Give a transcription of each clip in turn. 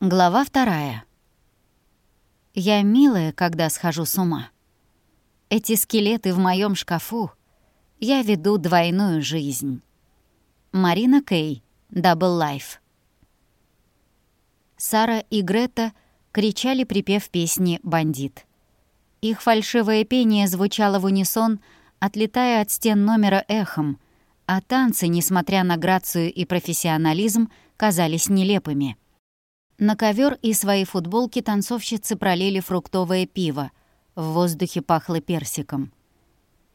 Глава вторая. Я милая, когда схожу с ума. Эти скелеты в моем шкафу. Я веду двойную жизнь. Марина Кей, Double Life. Сара и Грета кричали припев песни «Бандит». Их фальшивое пение звучало в унисон, отлетая от стен номера эхом, а танцы, несмотря на грацию и профессионализм, казались нелепыми — на ковер и свои футболки танцовщицы пролили фруктовое пиво. В воздухе пахло персиком.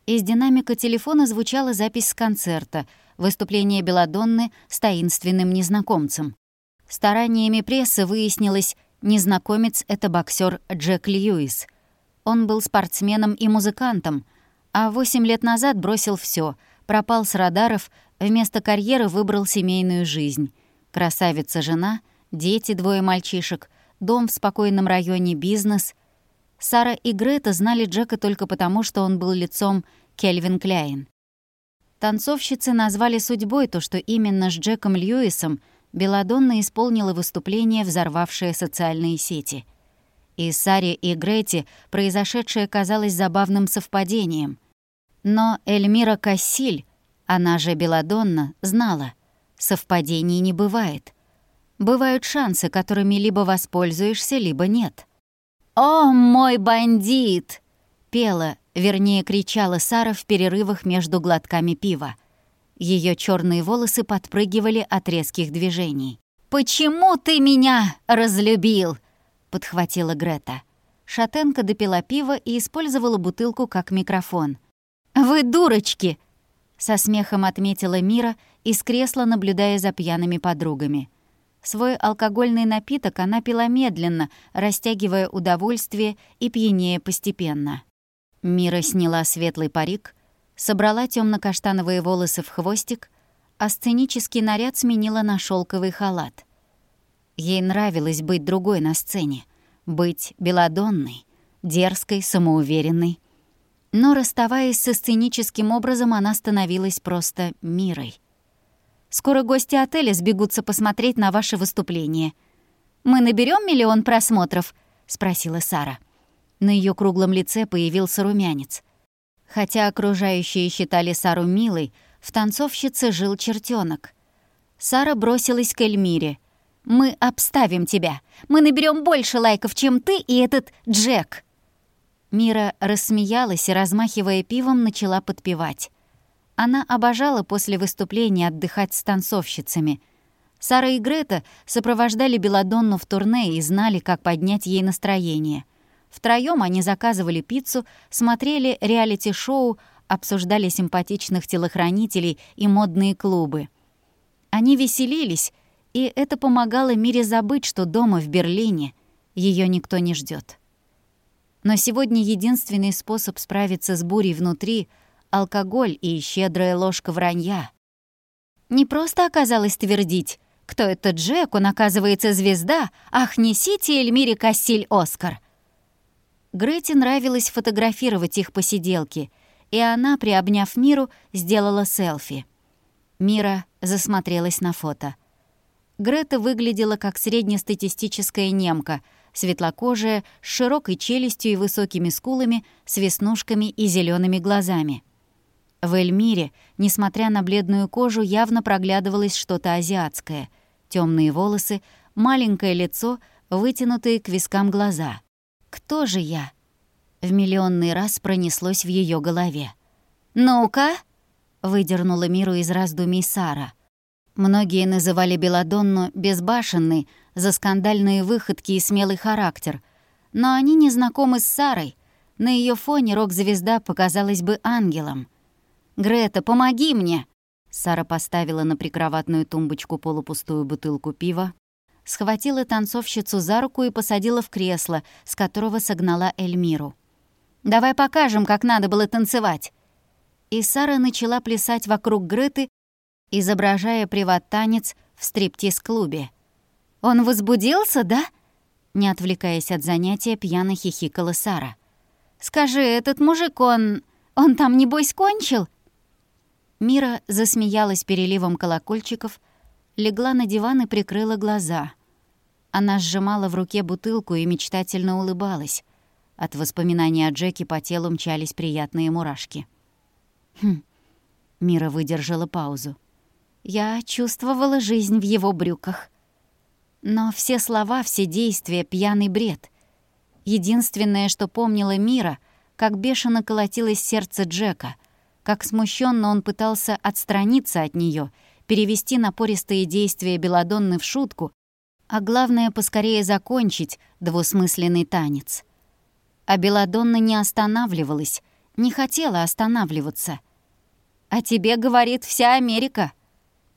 Из динамика телефона звучала запись с концерта, выступление Беладонны с таинственным незнакомцем. Стараниями прессы выяснилось, незнакомец — это боксер Джек Льюис. Он был спортсменом и музыкантом, а восемь лет назад бросил все, пропал с радаров, вместо карьеры выбрал семейную жизнь. Красавица-жена — Дети, двое мальчишек, дом в спокойном районе, бизнес. Сара и Грета знали Джека только потому, что он был лицом Кельвин Кляйн. Танцовщицы назвали судьбой то, что именно с Джеком Льюисом Беладонна исполнила выступление, взорвавшее социальные сети. И Саре и Грете произошедшее казалось забавным совпадением. Но Эльмира Кассиль, она же Беладонна, знала, совпадений не бывает — Бывают шансы, которыми либо воспользуешься, либо нет. «О, мой бандит!» — пела, вернее, кричала Сара в перерывах между глотками пива. Ее черные волосы подпрыгивали от резких движений. «Почему ты меня разлюбил?» — подхватила Грета. Шатенка допила пиво и использовала бутылку как микрофон. «Вы дурочки!» — со смехом отметила Мира из кресла, наблюдая за пьяными подругами. Свой алкогольный напиток она пила медленно, растягивая удовольствие и пьянее постепенно. Мира сняла светлый парик, собрала темно каштановые волосы в хвостик, а сценический наряд сменила на шелковый халат. Ей нравилось быть другой на сцене, быть белодонной, дерзкой, самоуверенной. Но, расставаясь со сценическим образом, она становилась просто мирой. Скоро гости отеля сбегутся посмотреть на ваше выступление. Мы наберем миллион просмотров?» — спросила Сара. На ее круглом лице появился румянец. Хотя окружающие считали Сару милой, в танцовщице жил чертенок. Сара бросилась к Эльмире. «Мы обставим тебя. Мы наберем больше лайков, чем ты и этот Джек». Мира рассмеялась и, размахивая пивом, начала подпевать. Она обожала после выступления отдыхать с танцовщицами. Сара и Грета сопровождали Беладонну в турне и знали, как поднять ей настроение. Втроём они заказывали пиццу, смотрели реалити-шоу, обсуждали симпатичных телохранителей и модные клубы. Они веселились, и это помогало Мире забыть, что дома в Берлине ее никто не ждет. Но сегодня единственный способ справиться с бурей внутри — алкоголь и щедрая ложка вранья. Не просто оказалось твердить, кто это Джек, он, оказывается, звезда, ах, несите Эльмире Кассиль Оскар. Грете нравилось фотографировать их посиделки, и она, приобняв Миру, сделала селфи. Мира засмотрелась на фото. Грета выглядела как среднестатистическая немка, светлокожая, с широкой челюстью и высокими скулами, с веснушками и зелеными глазами. В Эльмире, несмотря на бледную кожу, явно проглядывалось что-то азиатское. Темные волосы, маленькое лицо, вытянутые к вискам глаза. «Кто же я?» В миллионный раз пронеслось в ее голове. «Ну-ка!» — выдернула миру из раздумий Сара. Многие называли Беладонну безбашенной за скандальные выходки и смелый характер, но они не знакомы с Сарой. На ее фоне рок-звезда показалась бы ангелом. «Грета, помоги мне!» Сара поставила на прикроватную тумбочку полупустую бутылку пива, схватила танцовщицу за руку и посадила в кресло, с которого согнала Эльмиру. «Давай покажем, как надо было танцевать!» И Сара начала плясать вокруг Греты, изображая приват-танец в стриптиз-клубе. «Он возбудился, да?» Не отвлекаясь от занятия, пьяно хихикала Сара. «Скажи, этот мужик, он... он там, небось, кончил?» Мира засмеялась переливом колокольчиков, легла на диван и прикрыла глаза. Она сжимала в руке бутылку и мечтательно улыбалась. От воспоминаний о Джеке по телу мчались приятные мурашки. «Хм...» — Мира выдержала паузу. «Я чувствовала жизнь в его брюках. Но все слова, все действия — пьяный бред. Единственное, что помнила Мира, как бешено колотилось сердце Джека, как смущенно он пытался отстраниться от нее, перевести напористые действия Беладонны в шутку, а главное, поскорее закончить двусмысленный танец. А Беладонна не останавливалась, не хотела останавливаться. «А тебе говорит вся Америка!»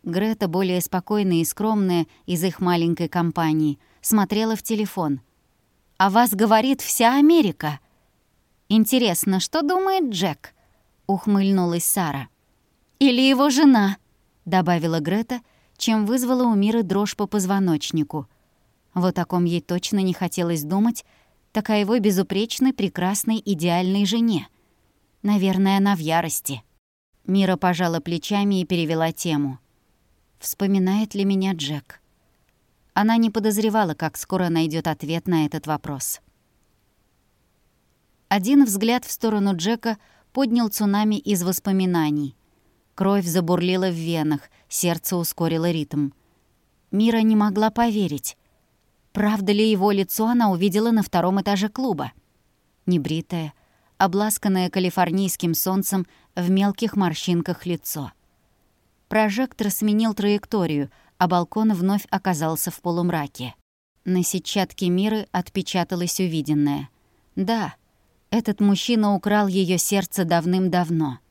Грета, более спокойная и скромная из их маленькой компании, смотрела в телефон. «А вас говорит вся Америка!» «Интересно, что думает Джек?» — ухмыльнулась Сара. «Или его жена?» — добавила Грета — чем вызвала у Миры дрожь по позвоночнику. Вот о ком ей точно не хотелось думать, так о его безупречной, прекрасной, идеальной жене. Наверное, она в ярости. Мира пожала плечами и перевела тему. «Вспоминает ли меня Джек?» Она не подозревала, как скоро найдет ответ на этот вопрос. Один взгляд в сторону Джека поднял цунами из воспоминаний — Кровь забурлила в венах, сердце ускорило ритм. Мира не могла поверить. Правда ли его лицо она увидела на втором этаже клуба? Небритое, обласканное калифорнийским солнцем в мелких морщинках лицо. Прожектор сменил траекторию, а балкон вновь оказался в полумраке. На сетчатке Миры отпечаталось увиденное. Да, этот мужчина украл ее сердце давным-давно —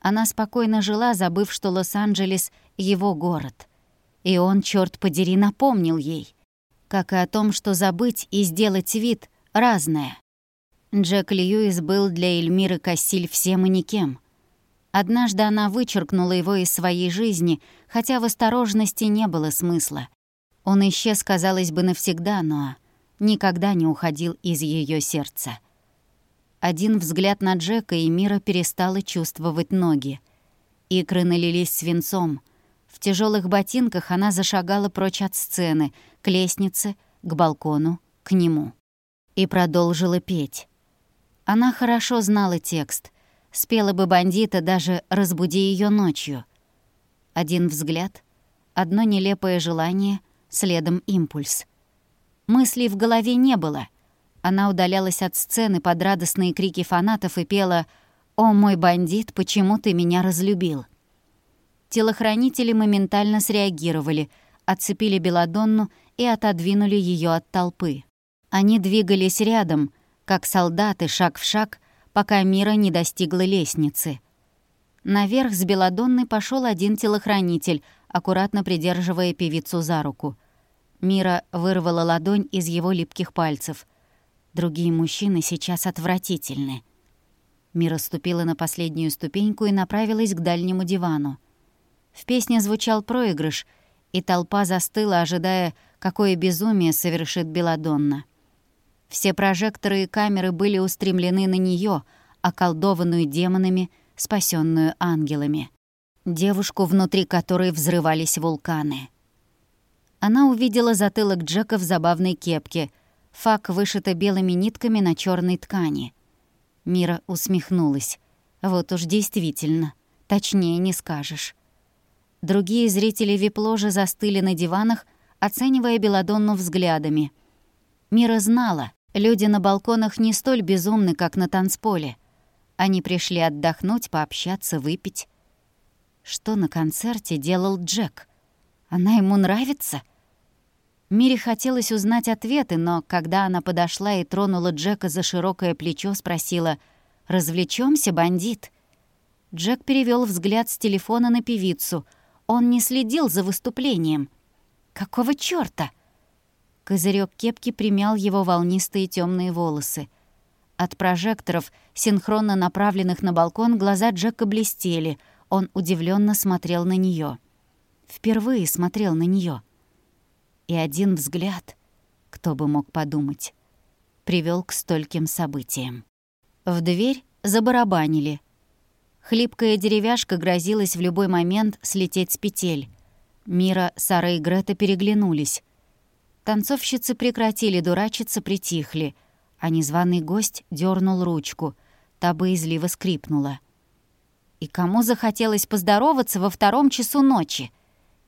она спокойно жила, забыв, что Лос-Анджелес — его город. И он, черт подери, напомнил ей. Как и о том, что забыть и сделать вид — разное. Джек Льюис был для Эльмиры Кассиль всем и никем. Однажды она вычеркнула его из своей жизни, хотя в осторожности не было смысла. Он исчез, казалось бы, навсегда, но никогда не уходил из ее сердца. Один взгляд на Джека, и Мира перестала чувствовать ноги. Икры налились свинцом. В тяжелых ботинках она зашагала прочь от сцены, к лестнице, к балкону, к нему. И продолжила петь. Она хорошо знала текст. Спела бы бандита, даже разбуди ее ночью. Один взгляд, одно нелепое желание, следом импульс. Мыслей в голове не было — она удалялась от сцены под радостные крики фанатов и пела «О, мой бандит, почему ты меня разлюбил?». Телохранители моментально среагировали, отцепили Беладонну и отодвинули ее от толпы. Они двигались рядом, как солдаты, шаг в шаг, пока Мира не достигла лестницы. Наверх с Беладонной пошел один телохранитель, аккуратно придерживая певицу за руку. Мира вырвала ладонь из его липких пальцев. Другие мужчины сейчас отвратительны. Мира ступила на последнюю ступеньку и направилась к дальнему дивану. В песне звучал проигрыш, и толпа застыла, ожидая, какое безумие совершит Беладонна. Все прожекторы и камеры были устремлены на нее, околдованную демонами, спасенную ангелами. Девушку, внутри которой взрывались вулканы. Она увидела затылок Джека в забавной кепке — Фак вышита белыми нитками на черной ткани. Мира усмехнулась. Вот уж действительно, точнее не скажешь. Другие зрители вип-ложи застыли на диванах, оценивая Беладонну взглядами. Мира знала, люди на балконах не столь безумны, как на танцполе. Они пришли отдохнуть, пообщаться, выпить. Что на концерте делал Джек? Она ему нравится? Мире хотелось узнать ответы, но когда она подошла и тронула Джека за широкое плечо, спросила «Развлечёмся, бандит?» Джек перевёл взгляд с телефона на певицу. Он не следил за выступлением. «Какого чёрта?» Козырёк кепки примял его волнистые тёмные волосы. От прожекторов, синхронно направленных на балкон, глаза Джека блестели. Он удивлённо смотрел на неё. Впервые смотрел на неё и один взгляд, кто бы мог подумать, привел к стольким событиям. В дверь забарабанили. Хлипкая деревяшка грозилась в любой момент слететь с петель. Мира, Сара и Грета переглянулись. Танцовщицы прекратили дурачиться, притихли, а незваный гость дернул ручку, та боязливо скрипнула. И кому захотелось поздороваться во втором часу ночи?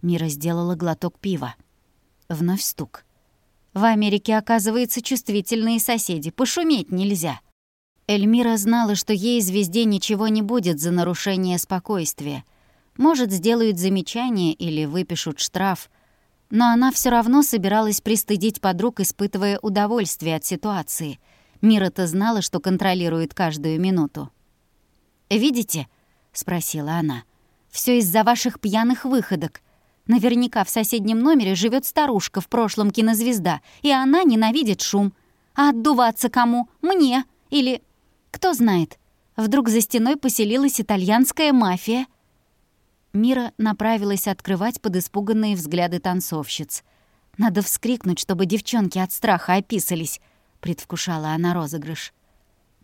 Мира сделала глоток пива. Вновь стук. В Америке, оказывается, чувствительные соседи. Пошуметь нельзя. Эльмира знала, что ей звезде ничего не будет за нарушение спокойствия. Может, сделают замечание или выпишут штраф. Но она все равно собиралась пристыдить подруг, испытывая удовольствие от ситуации. Мира-то знала, что контролирует каждую минуту. «Видите?» — спросила она. Все из-за ваших пьяных выходок. Наверняка в соседнем номере живет старушка, в прошлом кинозвезда, и она ненавидит шум. А отдуваться кому? Мне? Или... Кто знает, вдруг за стеной поселилась итальянская мафия? Мира направилась открывать под испуганные взгляды танцовщиц. «Надо вскрикнуть, чтобы девчонки от страха описались», — предвкушала она розыгрыш.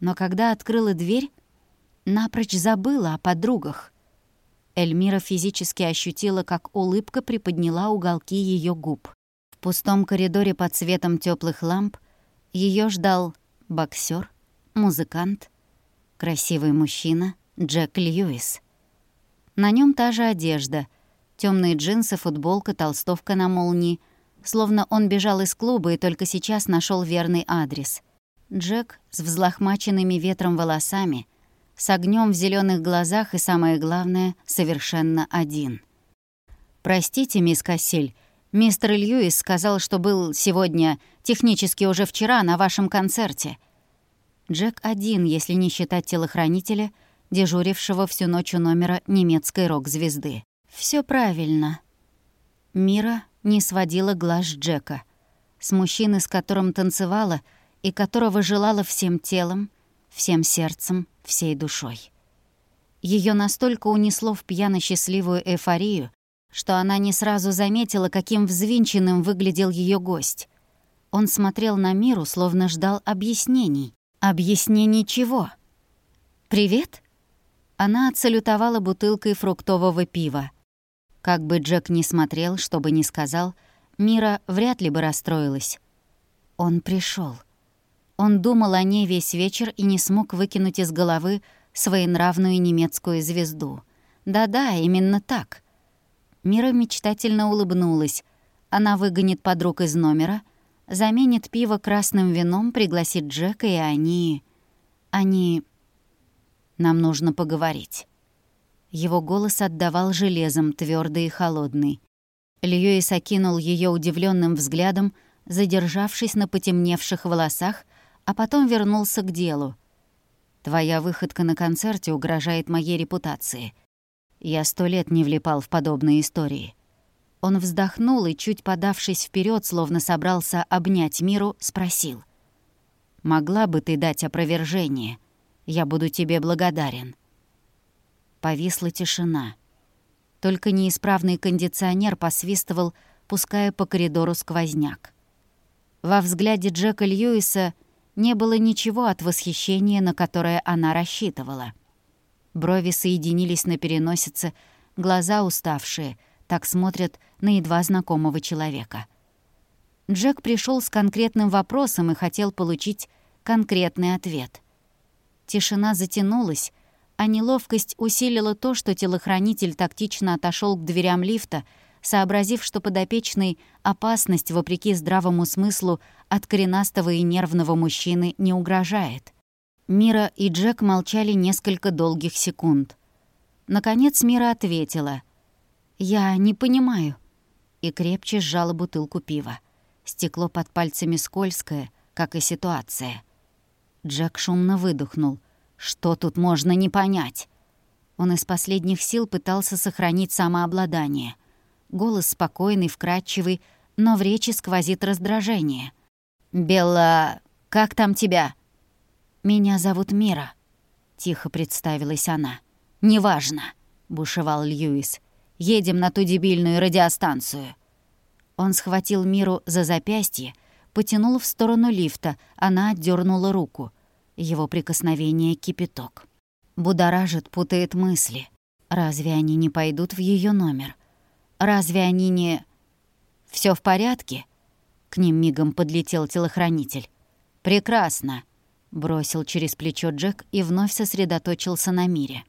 Но когда открыла дверь, напрочь забыла о подругах — Эльмира физически ощутила, как улыбка приподняла уголки ее губ. В пустом коридоре под светом теплых ламп ее ждал боксер, музыкант, красивый мужчина Джек Льюис. На нем та же одежда, темные джинсы, футболка, толстовка на молнии, словно он бежал из клуба и только сейчас нашел верный адрес. Джек с взлохмаченными ветром волосами — с огнем в зеленых глазах и, самое главное, совершенно один. «Простите, мисс Кассель, мистер Льюис сказал, что был сегодня, технически уже вчера, на вашем концерте». Джек один, если не считать телохранителя, дежурившего всю ночь у номера немецкой рок-звезды. Все правильно». Мира не сводила глаз Джека. С мужчины, с которым танцевала и которого желала всем телом, всем сердцем, всей душой. Ее настолько унесло в пьяно-счастливую эйфорию, что она не сразу заметила, каким взвинченным выглядел ее гость. Он смотрел на миру, словно ждал объяснений. Объяснений чего? «Привет?» Она отсалютовала бутылкой фруктового пива. Как бы Джек ни смотрел, что бы ни сказал, Мира вряд ли бы расстроилась. Он пришел. Он думал о ней весь вечер и не смог выкинуть из головы своенравную немецкую звезду. Да-да, именно так. Мира мечтательно улыбнулась. Она выгонит подруг из номера, заменит пиво красным вином, пригласит Джека, и они... Они... Нам нужно поговорить. Его голос отдавал железом, твердый и холодный. Льюис окинул ее удивленным взглядом, задержавшись на потемневших волосах, а потом вернулся к делу. «Твоя выходка на концерте угрожает моей репутации. Я сто лет не влипал в подобные истории». Он вздохнул и, чуть подавшись вперед, словно собрался обнять миру, спросил. «Могла бы ты дать опровержение? Я буду тебе благодарен». Повисла тишина. Только неисправный кондиционер посвистывал, пуская по коридору сквозняк. Во взгляде Джека Льюиса — не было ничего от восхищения, на которое она рассчитывала. Брови соединились на переносице, глаза уставшие, так смотрят на едва знакомого человека. Джек пришел с конкретным вопросом и хотел получить конкретный ответ. Тишина затянулась, а неловкость усилила то, что телохранитель тактично отошел к дверям лифта, сообразив, что подопечный опасность, вопреки здравому смыслу, от коренастого и нервного мужчины не угрожает. Мира и Джек молчали несколько долгих секунд. Наконец Мира ответила. «Я не понимаю». И крепче сжала бутылку пива. Стекло под пальцами скользкое, как и ситуация. Джек шумно выдохнул. «Что тут можно не понять?» Он из последних сил пытался сохранить самообладание. Голос спокойный, вкрадчивый, но в речи сквозит раздражение. «Белла... как там тебя?» «Меня зовут Мира», — тихо представилась она. «Неважно», — бушевал Льюис. «Едем на ту дебильную радиостанцию». Он схватил Миру за запястье, потянул в сторону лифта, она отдернула руку. Его прикосновение — кипяток. Будоражит, путает мысли. Разве они не пойдут в ее номер? Разве они не... Все в порядке?» К ним мигом подлетел телохранитель. «Прекрасно», — бросил через плечо Джек и вновь сосредоточился на мире.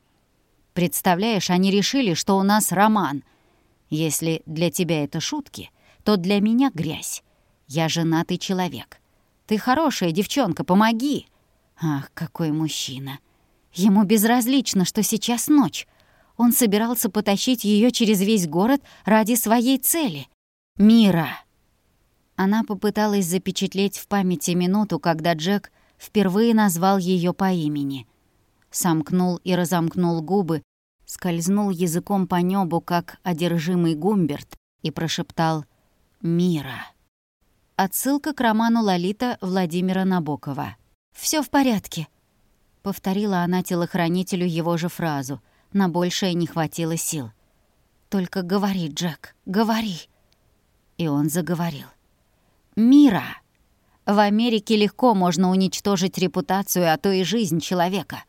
«Представляешь, они решили, что у нас роман. Если для тебя это шутки, то для меня грязь. Я женатый человек. Ты хорошая девчонка, помоги!» Ах, какой мужчина! Ему безразлично, что сейчас ночь. Он собирался потащить ее через весь город ради своей цели. Мира! Она попыталась запечатлеть в памяти минуту, когда Джек впервые назвал ее по имени. Сомкнул и разомкнул губы, скользнул языком по небу, как одержимый Гумберт, и прошептал «Мира». Отсылка к роману Лолита Владимира Набокова. Все в порядке», — повторила она телохранителю его же фразу. На большее не хватило сил. «Только говори, Джек, говори». И он заговорил. «Мира! В Америке легко можно уничтожить репутацию, а то и жизнь человека.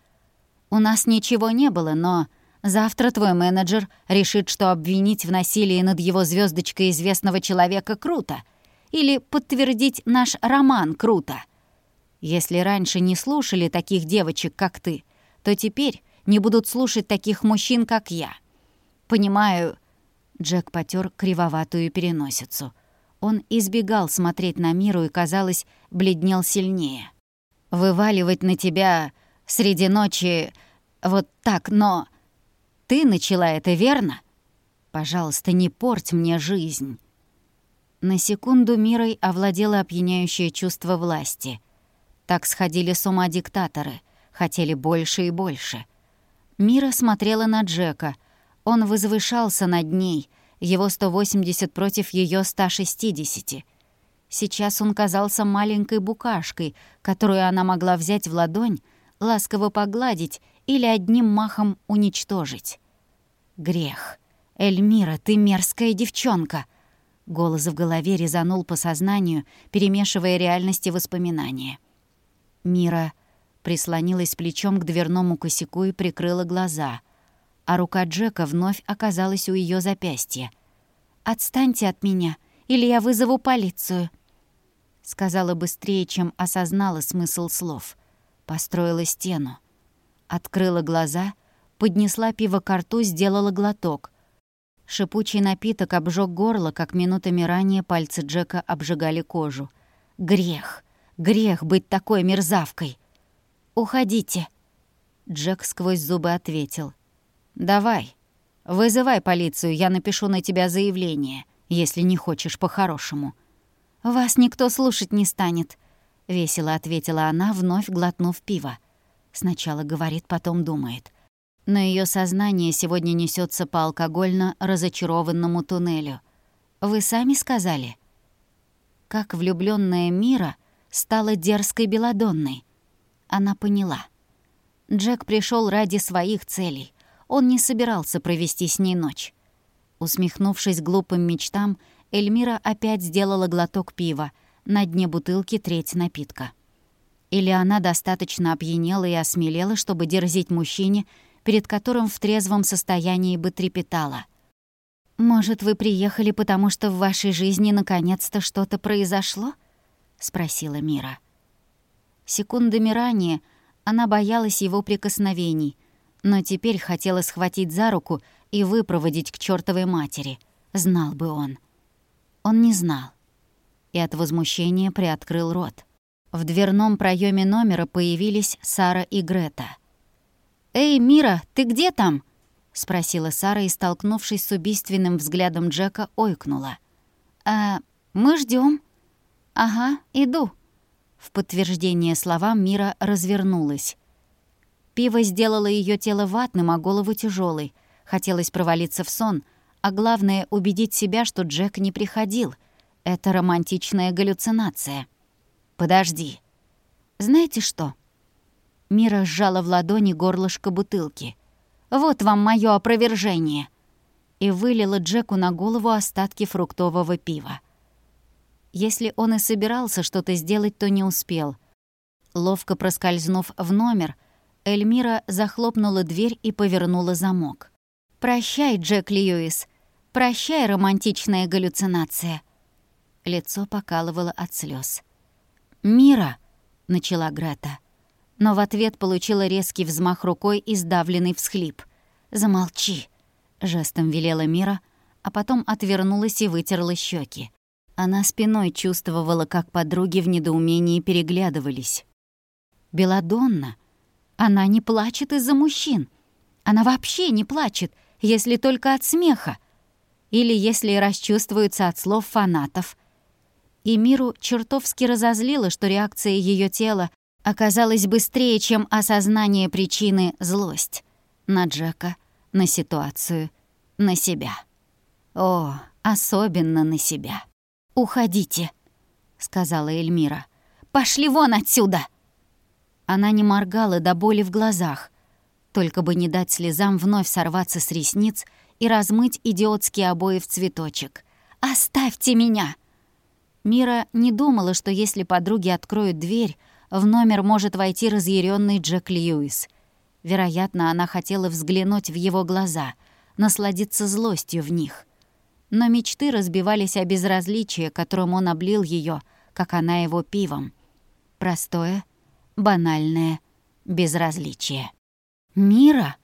У нас ничего не было, но завтра твой менеджер решит, что обвинить в насилии над его звездочкой известного человека круто. Или подтвердить наш роман круто. Если раньше не слушали таких девочек, как ты, то теперь не будут слушать таких мужчин, как я. Понимаю...» Джек потер кривоватую переносицу. Он избегал смотреть на миру и, казалось, бледнел сильнее. «Вываливать на тебя среди ночи вот так, но... Ты начала это, верно? Пожалуйста, не порть мне жизнь». На секунду мирой овладело опьяняющее чувство власти — так сходили с ума диктаторы, хотели больше и больше. Мира смотрела на Джека. Он возвышался над ней, его 180 против ее 160. Сейчас он казался маленькой букашкой, которую она могла взять в ладонь, ласково погладить или одним махом уничтожить. «Грех. Эльмира, ты мерзкая девчонка!» Голос в голове резанул по сознанию, перемешивая реальность и воспоминания. Мира прислонилась плечом к дверному косяку и прикрыла глаза, а рука Джека вновь оказалась у ее запястья. «Отстаньте от меня, или я вызову полицию», — сказала быстрее, чем осознала смысл слов. Построила стену. Открыла глаза, поднесла пиво к рту, сделала глоток. Шипучий напиток обжег горло, как минутами ранее пальцы Джека обжигали кожу. «Грех!» Грех быть такой мерзавкой. Уходите. Джек сквозь зубы ответил. Давай, вызывай полицию, я напишу на тебя заявление, если не хочешь по-хорошему. Вас никто слушать не станет, весело ответила она, вновь глотнув пиво. Сначала говорит, потом думает. Но ее сознание сегодня несется по алкогольно разочарованному туннелю. Вы сами сказали. Как влюбленная Мира стала дерзкой Беладонной. Она поняла. Джек пришел ради своих целей. Он не собирался провести с ней ночь. Усмехнувшись глупым мечтам, Эльмира опять сделала глоток пива, на дне бутылки треть напитка. Или она достаточно опьянела и осмелела, чтобы дерзить мужчине, перед которым в трезвом состоянии бы трепетала. «Может, вы приехали, потому что в вашей жизни наконец-то что-то произошло?» — спросила Мира. Секундами ранее она боялась его прикосновений, но теперь хотела схватить за руку и выпроводить к чёртовой матери. Знал бы он. Он не знал. И от возмущения приоткрыл рот. В дверном проеме номера появились Сара и Грета. «Эй, Мира, ты где там?» — спросила Сара и, столкнувшись с убийственным взглядом Джека, ойкнула. «А мы ждем. «Ага, иду». В подтверждение словам Мира развернулась. Пиво сделало ее тело ватным, а голову тяжелой. Хотелось провалиться в сон, а главное — убедить себя, что Джек не приходил. Это романтичная галлюцинация. «Подожди». «Знаете что?» Мира сжала в ладони горлышко бутылки. «Вот вам мое опровержение!» И вылила Джеку на голову остатки фруктового пива. Если он и собирался что-то сделать, то не успел. Ловко проскользнув в номер, Эльмира захлопнула дверь и повернула замок. «Прощай, Джек Льюис. Прощай, романтичная галлюцинация». Лицо покалывало от слез. «Мира!» — начала Грета. Но в ответ получила резкий взмах рукой и сдавленный всхлип. «Замолчи!» — жестом велела Мира, а потом отвернулась и вытерла щеки. Она спиной чувствовала, как подруги в недоумении переглядывались. «Беладонна! Она не плачет из-за мужчин! Она вообще не плачет, если только от смеха! Или если расчувствуется от слов фанатов!» И Миру чертовски разозлило, что реакция ее тела оказалась быстрее, чем осознание причины злость. На Джека, на ситуацию, на себя. О, особенно на себя. «Уходите», — сказала Эльмира. «Пошли вон отсюда!» Она не моргала до боли в глазах, только бы не дать слезам вновь сорваться с ресниц и размыть идиотские обои в цветочек. «Оставьте меня!» Мира не думала, что если подруги откроют дверь, в номер может войти разъяренный Джек Льюис. Вероятно, она хотела взглянуть в его глаза, насладиться злостью в них. Но мечты разбивались о безразличии, которым он облил ее, как она его пивом. Простое, банальное безразличие. «Мира?»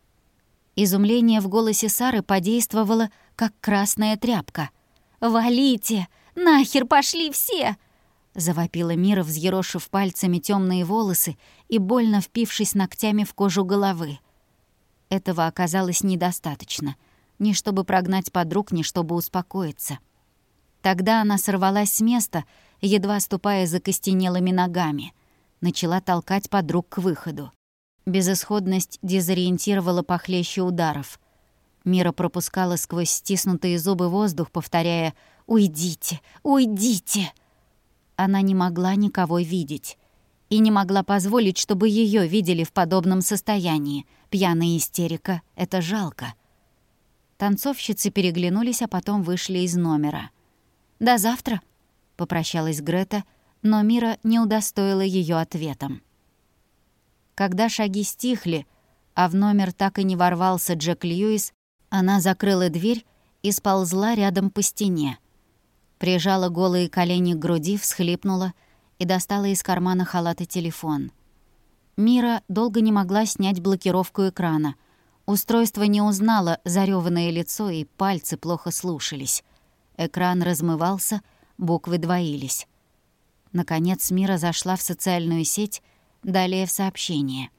Изумление в голосе Сары подействовало, как красная тряпка. «Валите! Нахер пошли все!» Завопила Мира, взъерошив пальцами темные волосы и больно впившись ногтями в кожу головы. Этого оказалось недостаточно. Ни чтобы прогнать подруг, ни чтобы успокоиться. Тогда она сорвалась с места, едва ступая закостенелыми ногами. Начала толкать подруг к выходу. Безысходность дезориентировала похлеще ударов. Мира пропускала сквозь стиснутые зубы воздух, повторяя «Уйдите! Уйдите!» Она не могла никого видеть. И не могла позволить, чтобы ее видели в подобном состоянии. Пьяная истерика — это жалко. Танцовщицы переглянулись, а потом вышли из номера. «До завтра», — попрощалась Грета, но Мира не удостоила ее ответом. Когда шаги стихли, а в номер так и не ворвался Джек Льюис, она закрыла дверь и сползла рядом по стене. Прижала голые колени к груди, всхлипнула и достала из кармана халата телефон. Мира долго не могла снять блокировку экрана. Устройство не узнало зарёванное лицо, и пальцы плохо слушались. Экран размывался, буквы двоились. Наконец Мира зашла в социальную сеть, далее в сообщение.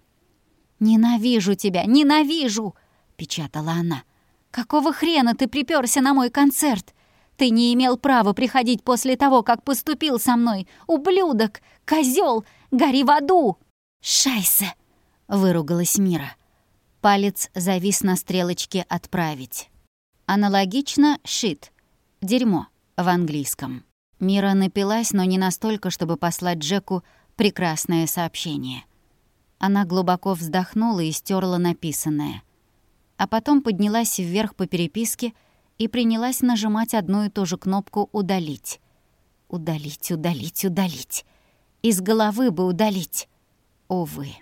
«Ненавижу тебя, ненавижу!» — печатала она. «Какого хрена ты припёрся на мой концерт? Ты не имел права приходить после того, как поступил со мной. Ублюдок! козел, Гори в аду!» «Шайсе!» — выругалась Мира. Палец завис на стрелочке «Отправить». Аналогично «shit» — «дерьмо» в английском. Мира напилась, но не настолько, чтобы послать Джеку прекрасное сообщение. Она глубоко вздохнула и стерла написанное. А потом поднялась вверх по переписке — и принялась нажимать одну и ту же кнопку «Удалить». Удалить, удалить, удалить. Из головы бы удалить. Увы.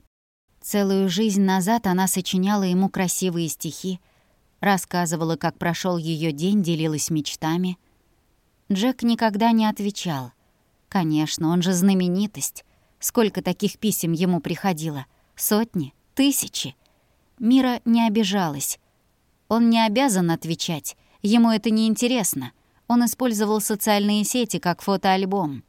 Целую жизнь назад она сочиняла ему красивые стихи, рассказывала, как прошел ее день, делилась мечтами. Джек никогда не отвечал. Конечно, он же знаменитость. Сколько таких писем ему приходило? Сотни? Тысячи? Мира не обижалась. Он не обязан отвечать, Ему это не интересно. Он использовал социальные сети как фотоальбом.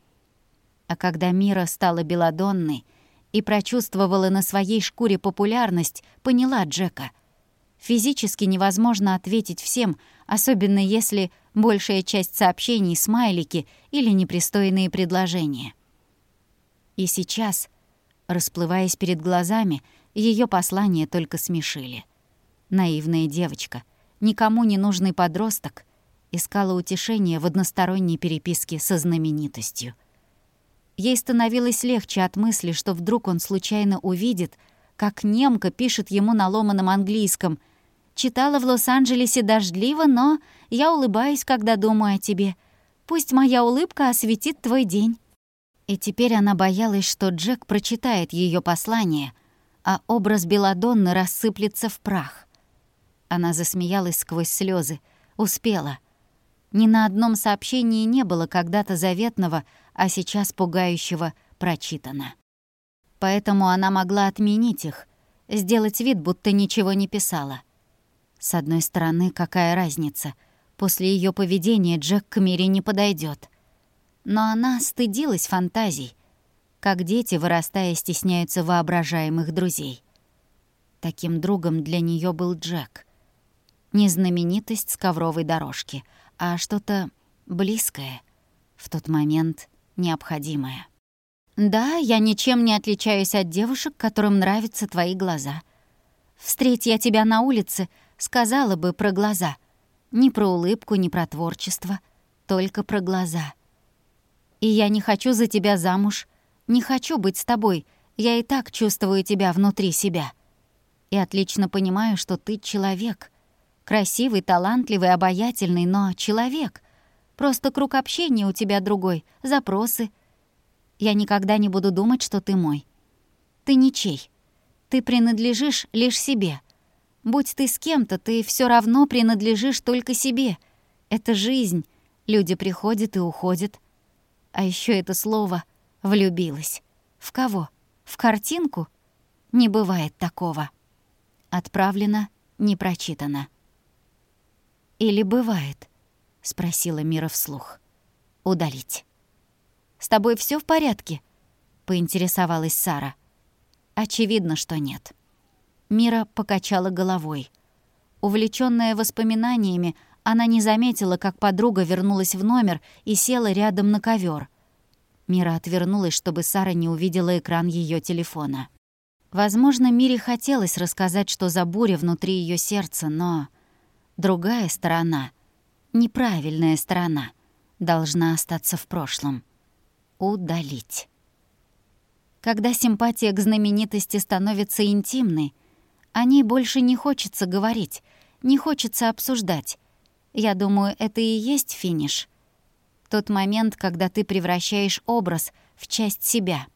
А когда Мира стала белодонной и прочувствовала на своей шкуре популярность, поняла Джека. Физически невозможно ответить всем, особенно если большая часть сообщений — смайлики или непристойные предложения. И сейчас, расплываясь перед глазами, ее послания только смешили. Наивная девочка — никому не нужный подросток, искала утешение в односторонней переписке со знаменитостью. Ей становилось легче от мысли, что вдруг он случайно увидит, как немка пишет ему на ломаном английском «Читала в Лос-Анджелесе дождливо, но я улыбаюсь, когда думаю о тебе. Пусть моя улыбка осветит твой день». И теперь она боялась, что Джек прочитает ее послание, а образ Беладонны рассыплется в прах. Она засмеялась сквозь слезы. Успела. Ни на одном сообщении не было когда-то заветного, а сейчас пугающего прочитано. Поэтому она могла отменить их, сделать вид, будто ничего не писала. С одной стороны, какая разница? После ее поведения Джек к Мире не подойдет. Но она стыдилась фантазий, как дети, вырастая, стесняются воображаемых друзей. Таким другом для нее был Джек. Не знаменитость с ковровой дорожки, а что-то близкое, в тот момент необходимое. «Да, я ничем не отличаюсь от девушек, которым нравятся твои глаза. Встреть я тебя на улице, сказала бы про глаза. Не про улыбку, не про творчество, только про глаза. И я не хочу за тебя замуж, не хочу быть с тобой, я и так чувствую тебя внутри себя. И отлично понимаю, что ты человек. Красивый, талантливый, обаятельный, но человек. Просто круг общения у тебя другой, запросы — я никогда не буду думать, что ты мой. Ты ничей. Ты принадлежишь лишь себе. Будь ты с кем-то, ты все равно принадлежишь только себе. Это жизнь. Люди приходят и уходят. А еще это слово «влюбилась». В кого? В картинку? Не бывает такого. Отправлено, не прочитано. «Или бывает?» — спросила Мира вслух. «Удалить». С тобой все в порядке?» — поинтересовалась Сара. «Очевидно, что нет». Мира покачала головой. Увлечённая воспоминаниями, она не заметила, как подруга вернулась в номер и села рядом на ковер. Мира отвернулась, чтобы Сара не увидела экран ее телефона. Возможно, Мире хотелось рассказать, что за буря внутри ее сердца, но другая сторона, неправильная сторона, должна остаться в прошлом удалить. Когда симпатия к знаменитости становится интимной, о ней больше не хочется говорить, не хочется обсуждать. Я думаю, это и есть финиш. Тот момент, когда ты превращаешь образ в часть себя.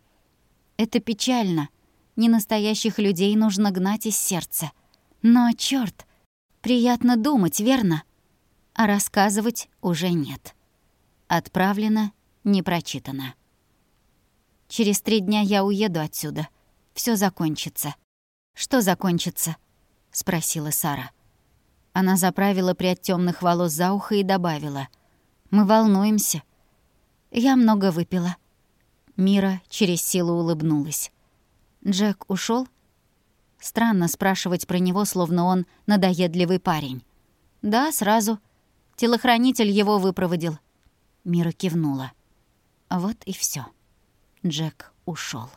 Это печально. Ненастоящих людей нужно гнать из сердца. Но, чёрт, приятно думать, верно? А рассказывать уже нет. Отправлено не прочитано. Через три дня я уеду отсюда. Все закончится. Что закончится? спросила Сара. Она заправила прядь темных волос за ухо и добавила: "Мы волнуемся. Я много выпила". Мира через силу улыбнулась. Джек ушел. Странно спрашивать про него, словно он надоедливый парень. Да, сразу. Телохранитель его выпроводил. Мира кивнула. Вот и все. Джек ушел.